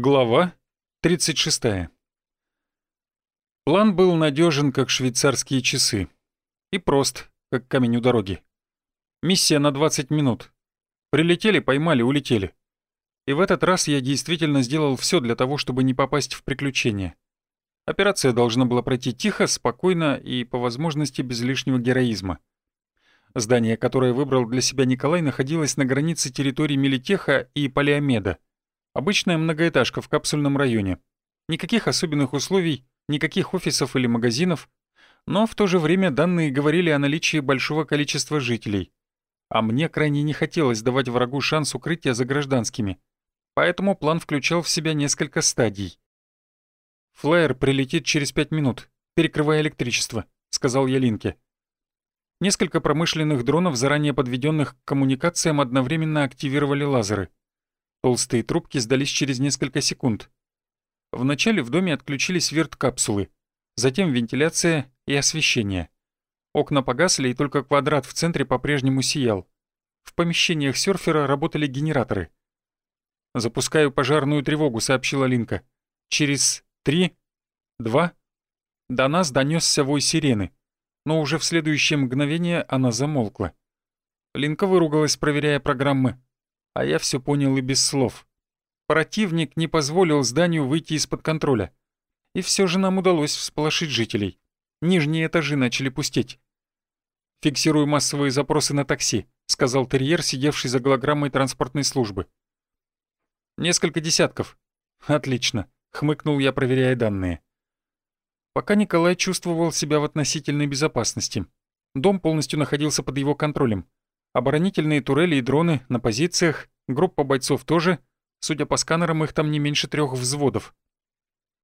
Глава 36. План был надежен, как швейцарские часы. И прост, как камень у дороги. Миссия на 20 минут. Прилетели, поймали, улетели. И в этот раз я действительно сделал все для того, чтобы не попасть в приключения. Операция должна была пройти тихо, спокойно и, по возможности, без лишнего героизма. Здание, которое выбрал для себя Николай, находилось на границе территории Мелитеха и Полиомеда — Обычная многоэтажка в капсульном районе. Никаких особенных условий, никаких офисов или магазинов, но в то же время данные говорили о наличии большого количества жителей. А мне крайне не хотелось давать врагу шанс укрытия за гражданскими. Поэтому план включал в себя несколько стадий. «Флайер прилетит через пять минут, перекрывая электричество», — сказал я Линке. Несколько промышленных дронов, заранее подведенных к коммуникациям, одновременно активировали лазеры. Толстые трубки сдались через несколько секунд. Вначале в доме отключились верткапсулы, затем вентиляция и освещение. Окна погасли, и только квадрат в центре по-прежнему сиял. В помещениях серфера работали генераторы. «Запускаю пожарную тревогу», — сообщила Линка. «Через три, два...» До нас донесся вой сирены, но уже в следующее мгновение она замолкла. Линка выругалась, проверяя программы а я все понял и без слов. Противник не позволил зданию выйти из-под контроля. И все же нам удалось всполошить жителей. Нижние этажи начали пустеть. «Фиксирую массовые запросы на такси», — сказал терьер, сидевший за голограммой транспортной службы. «Несколько десятков». «Отлично», — хмыкнул я, проверяя данные. Пока Николай чувствовал себя в относительной безопасности. Дом полностью находился под его контролем. Оборонительные турели и дроны на позициях, группа бойцов тоже, судя по сканерам, их там не меньше трех взводов.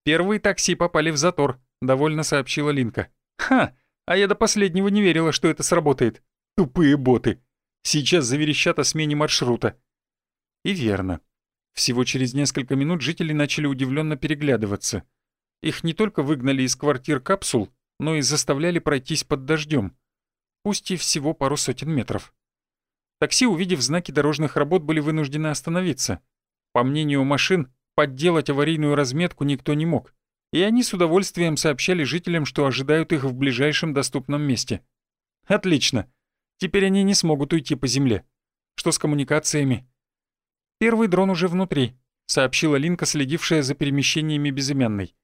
«Первые такси попали в затор», — довольно сообщила Линка. «Ха! А я до последнего не верила, что это сработает. Тупые боты. Сейчас заверещат о смене маршрута». И верно. Всего через несколько минут жители начали удивленно переглядываться. Их не только выгнали из квартир капсул, но и заставляли пройтись под дождем. Пусть и всего пару сотен метров. Такси, увидев знаки дорожных работ, были вынуждены остановиться. По мнению машин, подделать аварийную разметку никто не мог, и они с удовольствием сообщали жителям, что ожидают их в ближайшем доступном месте. Отлично. Теперь они не смогут уйти по земле. Что с коммуникациями? Первый дрон уже внутри, сообщила Линка, следившая за перемещениями безымянной.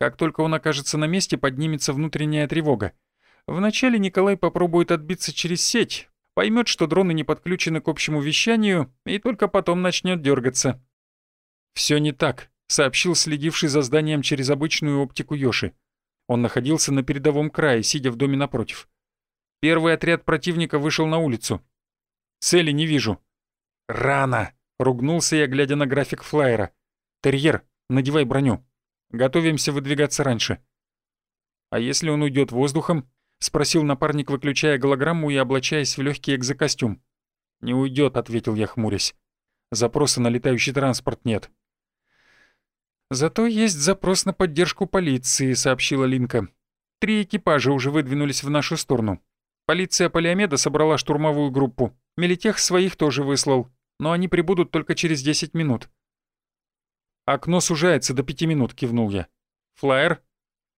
Как только он окажется на месте, поднимется внутренняя тревога. Вначале Николай попробует отбиться через сеть, поймет, что дроны не подключены к общему вещанию, и только потом начнет дергаться. Все не так, сообщил следивший за зданием через обычную оптику Йоши. Он находился на передовом крае, сидя в доме напротив. Первый отряд противника вышел на улицу. Цели не вижу. Рано, ругнулся я, глядя на график флайера. Терьер, надевай броню. Готовимся выдвигаться раньше. А если он уйдет воздухом? — спросил напарник, выключая голограмму и облачаясь в легкий экзокостюм. «Не уйдет, ответил я, хмурясь. «Запроса на летающий транспорт нет». «Зато есть запрос на поддержку полиции», — сообщила Линка. «Три экипажа уже выдвинулись в нашу сторону. Полиция Полиомеда собрала штурмовую группу. Мелитех своих тоже выслал, но они прибудут только через 10 минут». «Окно сужается до пяти минут», — кивнул я. «Флайер?»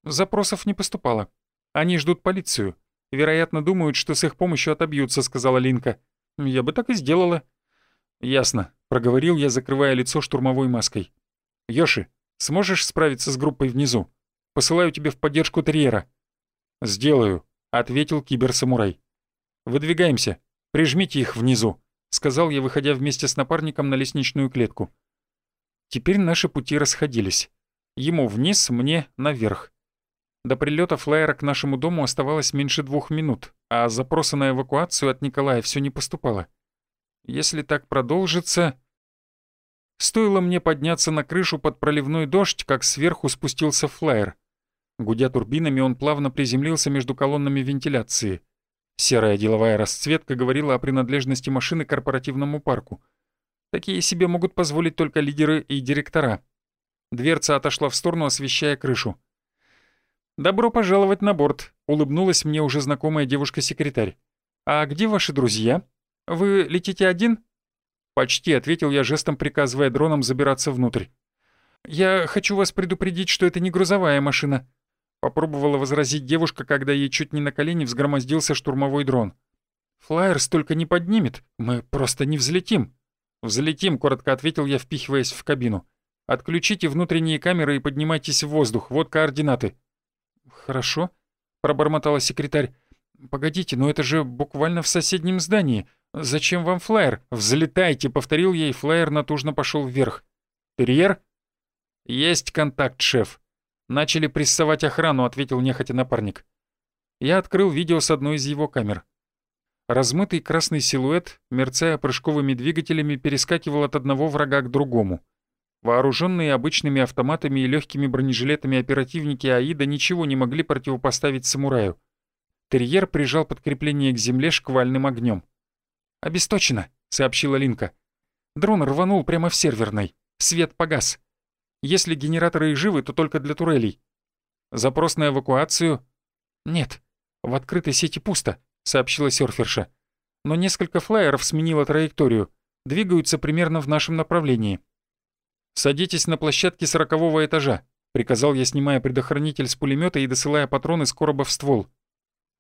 «Запросов не поступало. Они ждут полицию. Вероятно, думают, что с их помощью отобьются», — сказала Линка. «Я бы так и сделала». «Ясно», — проговорил я, закрывая лицо штурмовой маской. «Йоши, сможешь справиться с группой внизу? Посылаю тебе в поддержку терьера». «Сделаю», — ответил киберсамурай. «Выдвигаемся. Прижмите их внизу», — сказал я, выходя вместе с напарником на лестничную клетку. Теперь наши пути расходились. Ему вниз, мне наверх. До прилета флайера к нашему дому оставалось меньше двух минут, а запроса на эвакуацию от Николая все не поступало. Если так продолжится... Стоило мне подняться на крышу под проливной дождь, как сверху спустился флайер. Гудя турбинами, он плавно приземлился между колоннами вентиляции. Серая деловая расцветка говорила о принадлежности машины корпоративному парку. Такие себе могут позволить только лидеры и директора. Дверца отошла в сторону, освещая крышу. «Добро пожаловать на борт», — улыбнулась мне уже знакомая девушка-секретарь. «А где ваши друзья? Вы летите один?» «Почти», — ответил я жестом, приказывая дронам забираться внутрь. «Я хочу вас предупредить, что это не грузовая машина», — попробовала возразить девушка, когда ей чуть не на колени взгромоздился штурмовой дрон. «Флайер столько не поднимет, мы просто не взлетим». «Взлетим», — коротко ответил я, впихиваясь в кабину. «Отключите внутренние камеры и поднимайтесь в воздух, вот координаты». «Хорошо», — пробормотала секретарь. «Погодите, но это же буквально в соседнем здании. Зачем вам флайер? Взлетайте!» — повторил и флайер натужно пошел вверх. «Терьер?» «Есть контакт, шеф. Начали прессовать охрану», — ответил нехотя напарник. Я открыл видео с одной из его камер. Размытый красный силуэт, мерцая прыжковыми двигателями, перескакивал от одного врага к другому. Вооруженные обычными автоматами и легкими бронежилетами оперативники АИДа ничего не могли противопоставить самураю. Терьер прижал подкрепление к земле шквальным огнем. «Обесточено», — сообщила Линка. Дрон рванул прямо в серверной. Свет погас. Если генераторы и живы, то только для турелей. Запрос на эвакуацию? Нет. В открытой сети пусто, сообщила серферша. Но несколько флайеров сменило траекторию. Двигаются примерно в нашем направлении. «Садитесь на площадке сорокового этажа», — приказал я, снимая предохранитель с пулемета и досылая патроны с короба в ствол.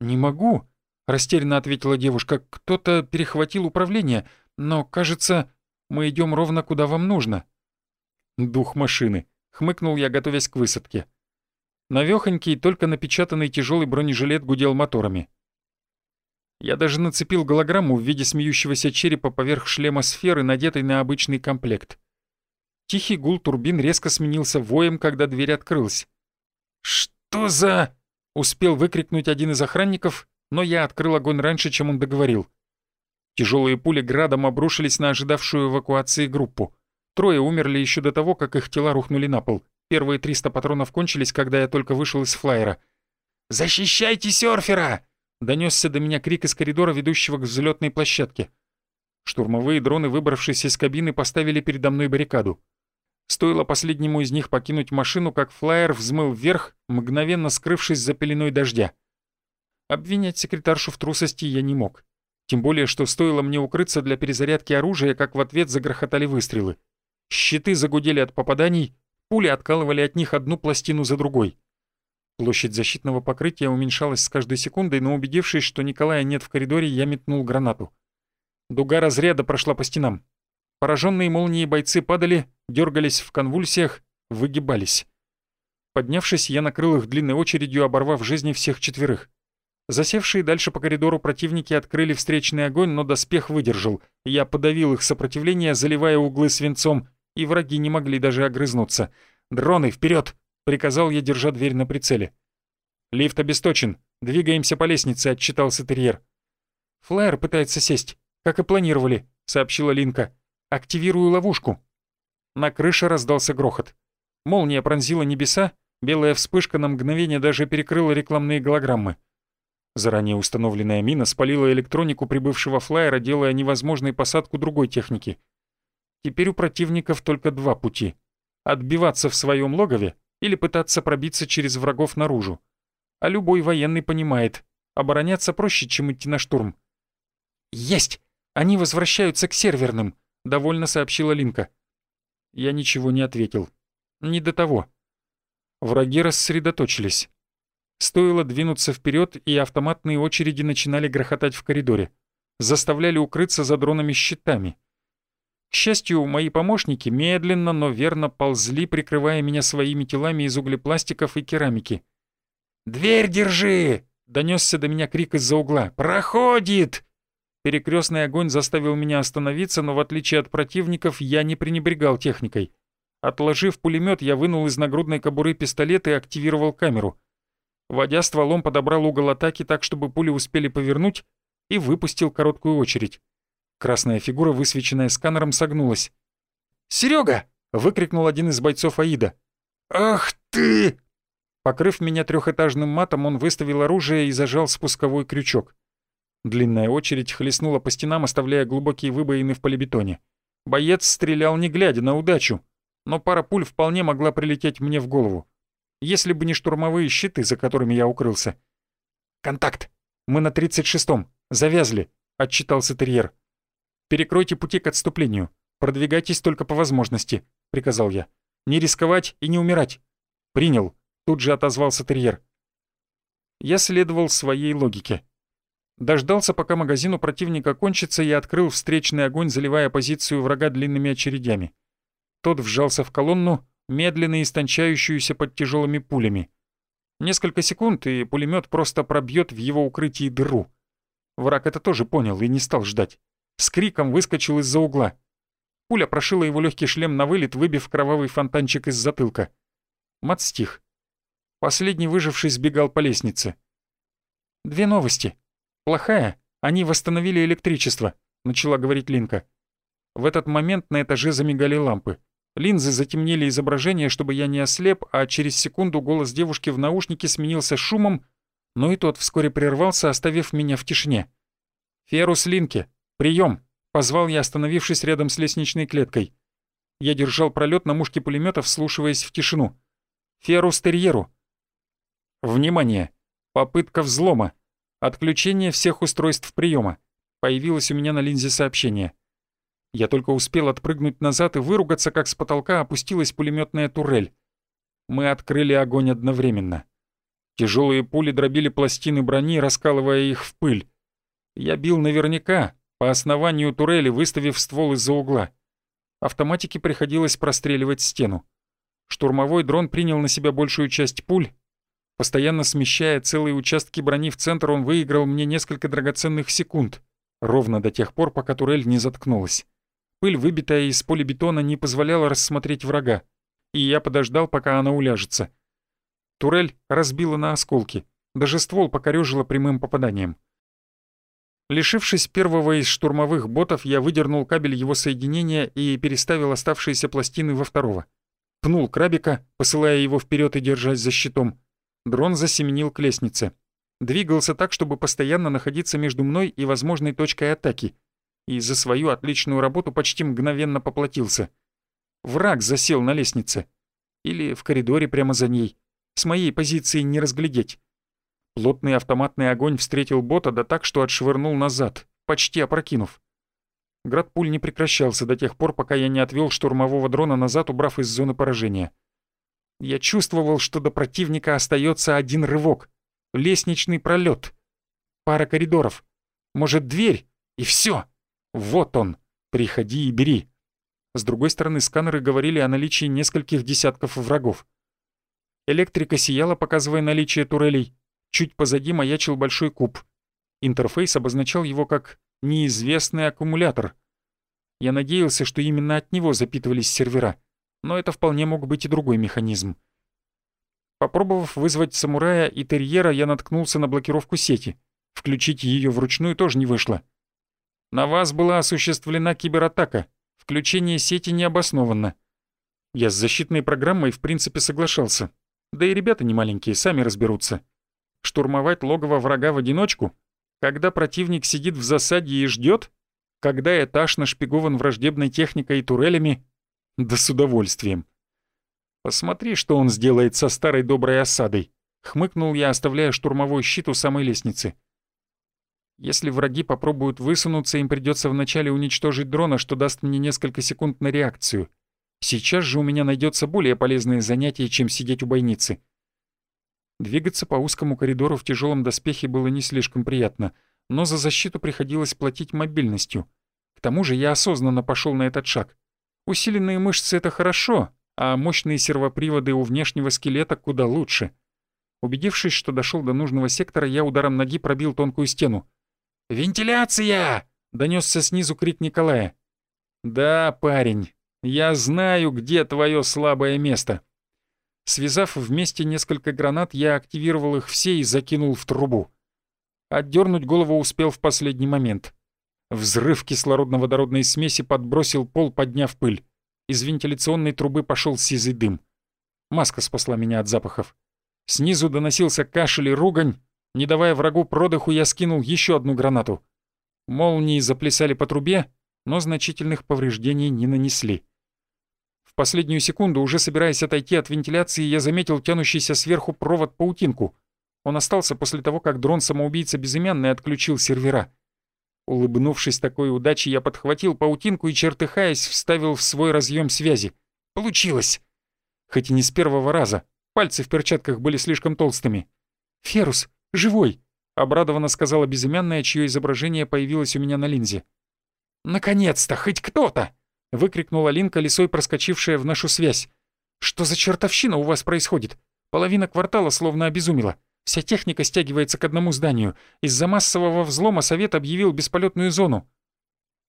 «Не могу», — растерянно ответила девушка. «Кто-то перехватил управление, но, кажется, мы идем ровно куда вам нужно». «Дух машины», — хмыкнул я, готовясь к высадке. Навёхонький, только напечатанный тяжелый бронежилет гудел моторами. Я даже нацепил голограмму в виде смеющегося черепа поверх шлема сферы, надетой на обычный комплект. Тихий гул турбин резко сменился воем, когда дверь открылась. «Что за...» — успел выкрикнуть один из охранников, но я открыл огонь раньше, чем он договорил. Тяжелые пули градом обрушились на ожидавшую эвакуации группу. Трое умерли еще до того, как их тела рухнули на пол. Первые 300 патронов кончились, когда я только вышел из флайера. «Защищайте серфера!» — донесся до меня крик из коридора, ведущего к взлетной площадке. Штурмовые дроны, выбравшись из кабины, поставили передо мной баррикаду. Стоило последнему из них покинуть машину, как флайер взмыл вверх, мгновенно скрывшись за пеленой дождя. Обвинять секретаршу в трусости я не мог. Тем более, что стоило мне укрыться для перезарядки оружия, как в ответ загрохотали выстрелы. Щиты загудели от попаданий, пули откалывали от них одну пластину за другой. Площадь защитного покрытия уменьшалась с каждой секундой, но убедившись, что Николая нет в коридоре, я метнул гранату. Дуга разряда прошла по стенам. Пораженные молнией бойцы падали, дергались в конвульсиях, выгибались. Поднявшись, я накрыл их длинной очередью, оборвав жизни всех четверых. Засевшие дальше по коридору противники открыли встречный огонь, но доспех выдержал. Я подавил их сопротивление, заливая углы свинцом, и враги не могли даже огрызнуться. «Дроны, вперед! приказал я, держа дверь на прицеле. «Лифт обесточен. Двигаемся по лестнице», — отчитался терьер. «Флайер пытается сесть, как и планировали», — сообщила Линка. «Активирую ловушку». На крыше раздался грохот. Молния пронзила небеса, белая вспышка на мгновение даже перекрыла рекламные голограммы. Заранее установленная мина спалила электронику прибывшего флайера, делая невозможной посадку другой техники. Теперь у противников только два пути — отбиваться в своем логове или пытаться пробиться через врагов наружу. А любой военный понимает, обороняться проще, чем идти на штурм. «Есть! Они возвращаются к серверным!» — довольно сообщила Линка. Я ничего не ответил. Не до того. Враги рассредоточились. Стоило двинуться вперед, и автоматные очереди начинали грохотать в коридоре. Заставляли укрыться за дронами-щитами. К счастью, мои помощники медленно, но верно ползли, прикрывая меня своими телами из углепластиков и керамики. «Дверь держи!» — донесся до меня крик из-за угла. «Проходит!» Перекрестный огонь заставил меня остановиться, но в отличие от противников я не пренебрегал техникой. Отложив пулемет, я вынул из нагрудной кобуры пистолет и активировал камеру. Водя стволом, подобрал угол атаки так, чтобы пули успели повернуть, и выпустил короткую очередь. Красная фигура, высвеченная сканером, согнулась. «Серега!» — выкрикнул один из бойцов Аида. «Ах ты!» Покрыв меня трехэтажным матом, он выставил оружие и зажал спусковой крючок. Длинная очередь хлестнула по стенам, оставляя глубокие выбоины в полибетоне. Боец стрелял не глядя на удачу, но пара пуль вполне могла прилететь мне в голову. Если бы не штурмовые щиты, за которыми я укрылся. «Контакт! Мы на 36-м! Завязли!» — отчитался терьер. «Перекройте пути к отступлению. Продвигайтесь только по возможности», — приказал я. Не рисковать и не умирать». «Принял», — тут же отозвался терьер. Я следовал своей логике. Дождался, пока магазин у противника кончится, и открыл встречный огонь, заливая позицию врага длинными очередями. Тот вжался в колонну, медленно истончающуюся под тяжелыми пулями. Несколько секунд, и пулемет просто пробьет в его укрытии дыру. Враг это тоже понял и не стал ждать. С криком выскочил из-за угла. Пуля прошила его легкий шлем на вылет, выбив кровавый фонтанчик из затылка. Мат стих. Последний выживший сбегал по лестнице. «Две новости. Плохая. Они восстановили электричество», — начала говорить Линка. В этот момент на этаже замигали лампы. Линзы затемнили изображение, чтобы я не ослеп, а через секунду голос девушки в наушнике сменился шумом, но и тот вскоре прервался, оставив меня в тишине. «Ферус Линке, прием! позвал я, остановившись рядом с лестничной клеткой. Я держал пролет на мушке пулемета, вслушиваясь в тишину. «Ферус Терьеру, Внимание! Попытка взлома. Отключение всех устройств приема. Появилось у меня на линзе сообщение. Я только успел отпрыгнуть назад и выругаться, как с потолка опустилась пулеметная турель. Мы открыли огонь одновременно. Тяжелые пули дробили пластины брони, раскалывая их в пыль. Я бил наверняка, по основанию турели, выставив ствол из-за угла. Автоматике приходилось простреливать стену. Штурмовой дрон принял на себя большую часть пуль, Постоянно смещая целые участки брони в центр, он выиграл мне несколько драгоценных секунд, ровно до тех пор, пока турель не заткнулась. Пыль, выбитая из полибетона, не позволяла рассмотреть врага, и я подождал, пока она уляжется. Турель разбила на осколки, даже ствол покорёжила прямым попаданием. Лишившись первого из штурмовых ботов, я выдернул кабель его соединения и переставил оставшиеся пластины во второго. Пнул крабика, посылая его вперед и держась за щитом. Дрон засеменил к лестнице. Двигался так, чтобы постоянно находиться между мной и возможной точкой атаки. И за свою отличную работу почти мгновенно поплатился. Враг засел на лестнице. Или в коридоре прямо за ней. С моей позиции не разглядеть. Плотный автоматный огонь встретил бота да так, что отшвырнул назад, почти опрокинув. Град пуль не прекращался до тех пор, пока я не отвел штурмового дрона назад, убрав из зоны поражения. Я чувствовал, что до противника остается один рывок. Лестничный пролет. Пара коридоров. Может, дверь? И все. Вот он. Приходи и бери. С другой стороны, сканеры говорили о наличии нескольких десятков врагов. Электрика сияла, показывая наличие турелей. Чуть позади маячил большой куб. Интерфейс обозначал его как «неизвестный аккумулятор». Я надеялся, что именно от него запитывались сервера но это вполне мог быть и другой механизм. Попробовав вызвать самурая и терьера, я наткнулся на блокировку сети. Включить ее вручную тоже не вышло. На вас была осуществлена кибератака. Включение сети не обосновано. Я с защитной программой в принципе соглашался. Да и ребята не маленькие, сами разберутся. Штурмовать логово врага в одиночку? Когда противник сидит в засаде и ждет? Когда этаж нашпигован враждебной техникой и турелями? Да с удовольствием. Посмотри, что он сделает со старой доброй осадой. Хмыкнул я, оставляя штурмовой щит у самой лестницы. Если враги попробуют высунуться, им придется вначале уничтожить дрона, что даст мне несколько секунд на реакцию. Сейчас же у меня найдется более полезное занятие, чем сидеть у бойницы. Двигаться по узкому коридору в тяжелом доспехе было не слишком приятно, но за защиту приходилось платить мобильностью. К тому же я осознанно пошел на этот шаг. Усиленные мышцы — это хорошо, а мощные сервоприводы у внешнего скелета куда лучше. Убедившись, что дошел до нужного сектора, я ударом ноги пробил тонкую стену. «Вентиляция!» — донесся снизу крик Николая. «Да, парень, я знаю, где твое слабое место». Связав вместе несколько гранат, я активировал их все и закинул в трубу. Отдернуть голову успел в последний момент. Взрыв кислородно-водородной смеси подбросил пол, подняв пыль. Из вентиляционной трубы пошел сизый дым. Маска спасла меня от запахов. Снизу доносился кашель и ругань. Не давая врагу продыху, я скинул еще одну гранату. Молнии заплясали по трубе, но значительных повреждений не нанесли. В последнюю секунду, уже собираясь отойти от вентиляции, я заметил тянущийся сверху провод-паутинку. Он остался после того, как дрон-самоубийца безымянный отключил сервера. Улыбнувшись такой удаче, я подхватил паутинку и, чертыхаясь, вставил в свой разъем связи. Получилось! хоть и не с первого раза. Пальцы в перчатках были слишком толстыми. «Ферус, живой!» — обрадованно сказала безымянная, чье изображение появилось у меня на линзе. «Наконец-то, хоть кто-то!» — выкрикнула Линка, лисой проскочившая в нашу связь. «Что за чертовщина у вас происходит? Половина квартала словно обезумела. Вся техника стягивается к одному зданию. Из-за массового взлома Совет объявил бесполетную зону».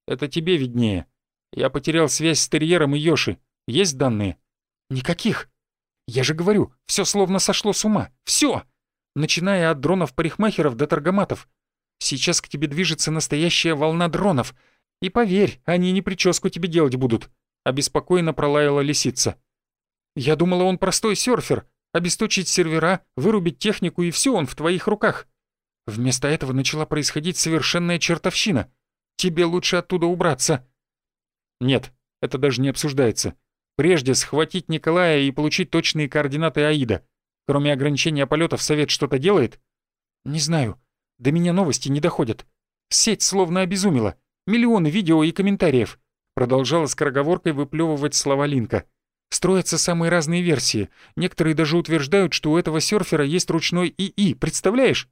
«Это тебе виднее. Я потерял связь с терьером и Йоши. Есть данные?» «Никаких. Я же говорю, все словно сошло с ума. Все, Начиная от дронов-парикмахеров до торгоматов. Сейчас к тебе движется настоящая волна дронов. И поверь, они не прическу тебе делать будут», — обеспокоенно пролаяла лисица. «Я думала, он простой серфер. Обесточить сервера, вырубить технику, и все он в твоих руках. Вместо этого начала происходить совершенная чертовщина. Тебе лучше оттуда убраться». «Нет, это даже не обсуждается. Прежде схватить Николая и получить точные координаты Аида. Кроме ограничения полетов, Совет что-то делает? Не знаю. До меня новости не доходят. Сеть словно обезумела. Миллионы видео и комментариев. Продолжала скороговоркой выплевывать слова Линка. Строятся самые разные версии. Некоторые даже утверждают, что у этого серфера есть ручной ИИ. Представляешь?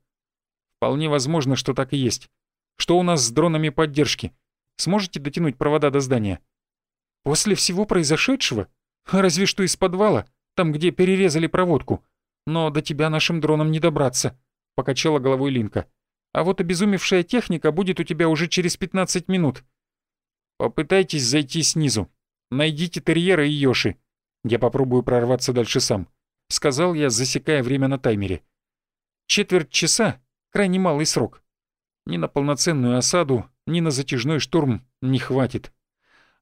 Вполне возможно, что так и есть. Что у нас с дронами поддержки? Сможете дотянуть провода до здания? После всего произошедшего? Разве что из подвала, там, где перерезали проводку. Но до тебя нашим дроном не добраться», — покачала головой Линка. «А вот обезумевшая техника будет у тебя уже через 15 минут». «Попытайтесь зайти снизу. Найдите терьера и Йоши. Я попробую прорваться дальше сам», — сказал я, засекая время на таймере. «Четверть часа — крайне малый срок. Ни на полноценную осаду, ни на затяжной штурм не хватит.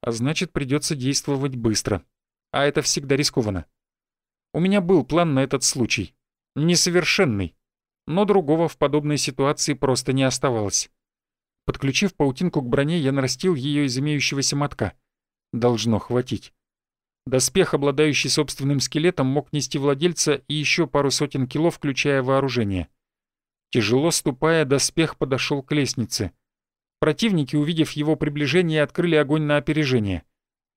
А значит, придется действовать быстро. А это всегда рискованно. У меня был план на этот случай. Несовершенный. Но другого в подобной ситуации просто не оставалось. Подключив паутинку к броне, я нарастил ее из имеющегося мотка. Должно хватить. Доспех, обладающий собственным скелетом, мог нести владельца и еще пару сотен кило, включая вооружение. Тяжело ступая, доспех подошел к лестнице. Противники, увидев его приближение, открыли огонь на опережение.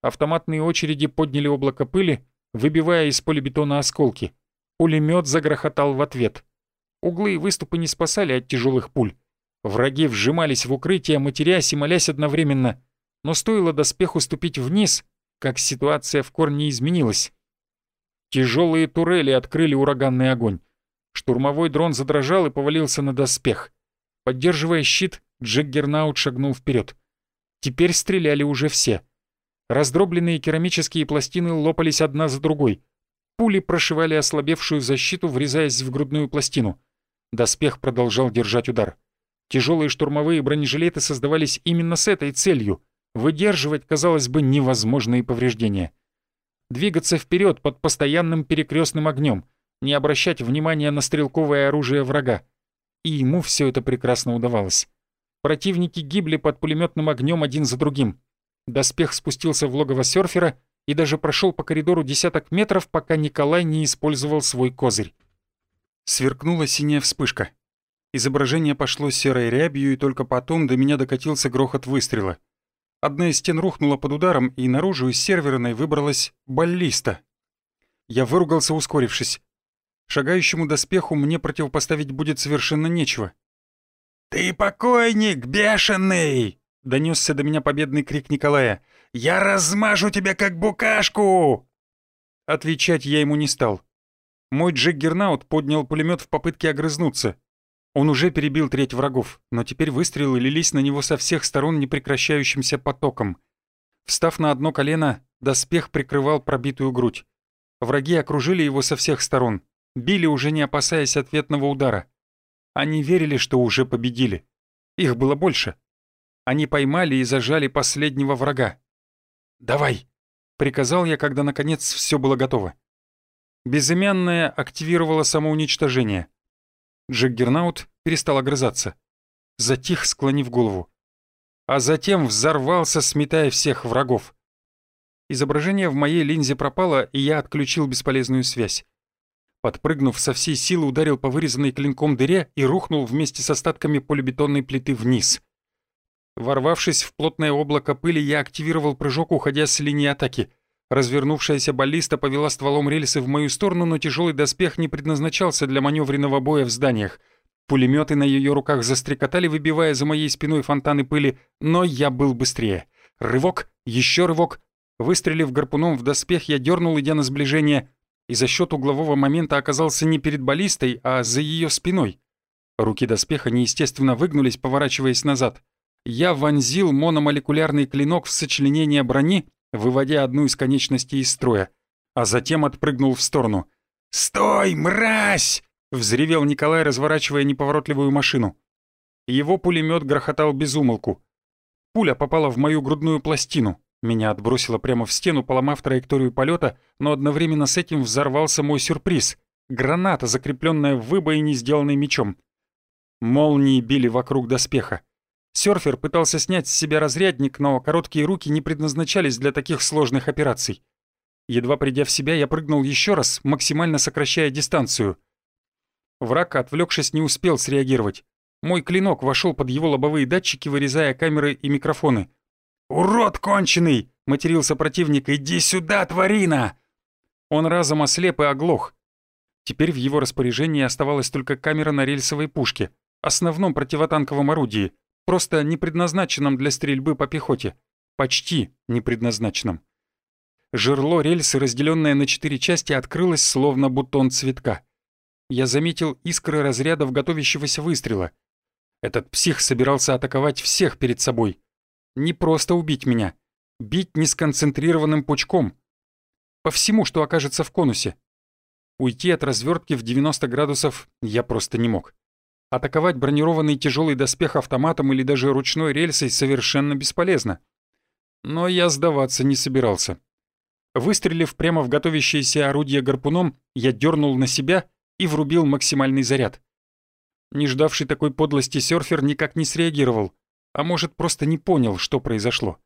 Автоматные очереди подняли облако пыли, выбивая из полибетона осколки. Пулемет загрохотал в ответ. Углы и выступы не спасали от тяжелых пуль. Враги вжимались в укрытие, матерясь и молясь одновременно. Но стоило доспеху ступить вниз, как ситуация в корне изменилась. Тяжелые турели открыли ураганный огонь. Штурмовой дрон задрожал и повалился на доспех. Поддерживая щит, Джеггернаут шагнул вперед. Теперь стреляли уже все — Раздробленные керамические пластины лопались одна за другой. Пули прошивали ослабевшую защиту, врезаясь в грудную пластину. Доспех продолжал держать удар. Тяжелые штурмовые бронежилеты создавались именно с этой целью — выдерживать, казалось бы, невозможные повреждения. Двигаться вперед под постоянным перекрестным огнем, не обращать внимания на стрелковое оружие врага. И ему все это прекрасно удавалось. Противники гибли под пулеметным огнем один за другим. Доспех спустился в логово серфера и даже прошел по коридору десяток метров, пока Николай не использовал свой козырь. Сверкнула синяя вспышка. Изображение пошло серой рябью, и только потом до меня докатился грохот выстрела. Одна из стен рухнула под ударом, и наружу из серверной выбралась баллиста. Я выругался, ускорившись. Шагающему доспеху мне противопоставить будет совершенно нечего. «Ты покойник, бешеный!» — донесся до меня победный крик Николая. «Я размажу тебя, как букашку!» Отвечать я ему не стал. Мой Джиггернаут поднял пулемет в попытке огрызнуться. Он уже перебил треть врагов, но теперь выстрелы лились на него со всех сторон непрекращающимся потоком. Встав на одно колено, доспех прикрывал пробитую грудь. Враги окружили его со всех сторон, били уже не опасаясь ответного удара. Они верили, что уже победили. Их было больше, они поймали и зажали последнего врага. «Давай!» — приказал я, когда наконец все было готово. Безымянная активировала самоуничтожение. Джиггернаут перестал огрызаться. Затих, склонив голову. А затем взорвался, сметая всех врагов. Изображение в моей линзе пропало, и я отключил бесполезную связь. Подпрыгнув со всей силы, ударил по вырезанной клинком дыре и рухнул вместе с остатками полибетонной плиты вниз. Ворвавшись в плотное облако пыли, я активировал прыжок, уходя с линии атаки. Развернувшаяся баллиста повела стволом рельсы в мою сторону, но тяжелый доспех не предназначался для маневренного боя в зданиях. Пулеметы на ее руках застрекотали, выбивая за моей спиной фонтаны пыли, но я был быстрее. Рывок, еще рывок. Выстрелив гарпуном в доспех, я дернул, идя на сближение, и за счет углового момента оказался не перед баллистой, а за ее спиной. Руки доспеха неестественно выгнулись, поворачиваясь назад. Я вонзил мономолекулярный клинок в сочленение брони, выводя одну из конечностей из строя, а затем отпрыгнул в сторону. «Стой, мразь!» — взревел Николай, разворачивая неповоротливую машину. Его пулемет грохотал без умолку. Пуля попала в мою грудную пластину. Меня отбросило прямо в стену, поломав траекторию полета, но одновременно с этим взорвался мой сюрприз. Граната, закрепленная в выбоине, сделанной мечом. Молнии били вокруг доспеха. Сёрфер пытался снять с себя разрядник, но короткие руки не предназначались для таких сложных операций. Едва придя в себя, я прыгнул еще раз, максимально сокращая дистанцию. Враг, отвлекшись, не успел среагировать. Мой клинок вошел под его лобовые датчики, вырезая камеры и микрофоны. «Урод конченый!» — матерился противник. «Иди сюда, тварина!» Он разом ослеп и оглох. Теперь в его распоряжении оставалась только камера на рельсовой пушке основном противотанковом орудии, просто не предназначенном для стрельбы по пехоте. Почти не предназначенном. Жерло рельсы, разделенное на четыре части, открылось словно бутон цветка. Я заметил искры разрядов готовящегося выстрела. Этот псих собирался атаковать всех перед собой. Не просто убить меня. Бить несконцентрированным пучком. По всему, что окажется в конусе. Уйти от развертки в 90 градусов я просто не мог. Атаковать бронированный тяжелый доспех автоматом или даже ручной рельсой совершенно бесполезно. Но я сдаваться не собирался. Выстрелив прямо в готовящееся орудие гарпуном, я дернул на себя и врубил максимальный заряд. Не ждавший такой подлости серфер никак не среагировал, а может, просто не понял, что произошло.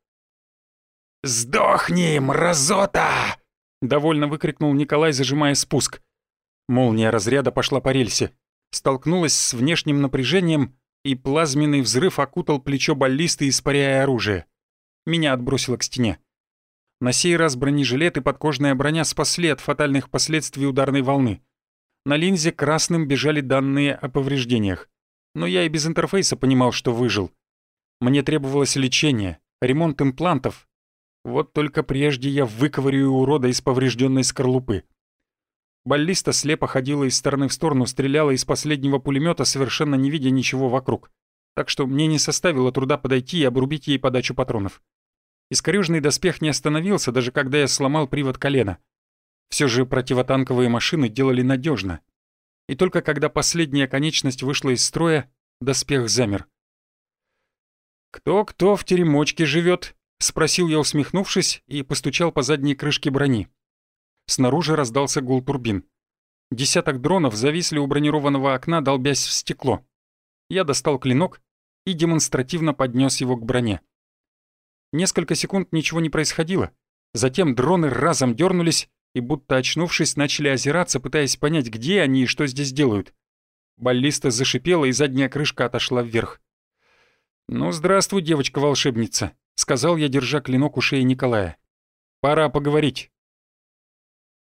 «Сдохни, мразота!» — довольно выкрикнул Николай, зажимая спуск. Молния разряда пошла по рельсе столкнулась с внешним напряжением, и плазменный взрыв окутал плечо баллисты, испаряя оружие. Меня отбросило к стене. На сей раз бронежилет и подкожная броня спасли от фатальных последствий ударной волны. На линзе красным бежали данные о повреждениях. Но я и без интерфейса понимал, что выжил. Мне требовалось лечение, ремонт имплантов. Вот только прежде я выковырю урода из поврежденной скорлупы. Баллиста слепо ходила из стороны в сторону, стреляла из последнего пулемета, совершенно не видя ничего вокруг. Так что мне не составило труда подойти и обрубить ей подачу патронов. Искорёжный доспех не остановился, даже когда я сломал привод колена. Все же противотанковые машины делали надежно. И только когда последняя конечность вышла из строя, доспех замер. «Кто-кто в теремочке живет? спросил я, усмехнувшись, и постучал по задней крышке брони. Снаружи раздался гул турбин. Десяток дронов зависли у бронированного окна, долбясь в стекло. Я достал клинок и демонстративно поднес его к броне. Несколько секунд ничего не происходило. Затем дроны разом дернулись и, будто очнувшись, начали озираться, пытаясь понять, где они и что здесь делают. Баллиста зашипела, и задняя крышка отошла вверх. «Ну, здравствуй, девочка-волшебница», — сказал я, держа клинок у шеи Николая. «Пора поговорить».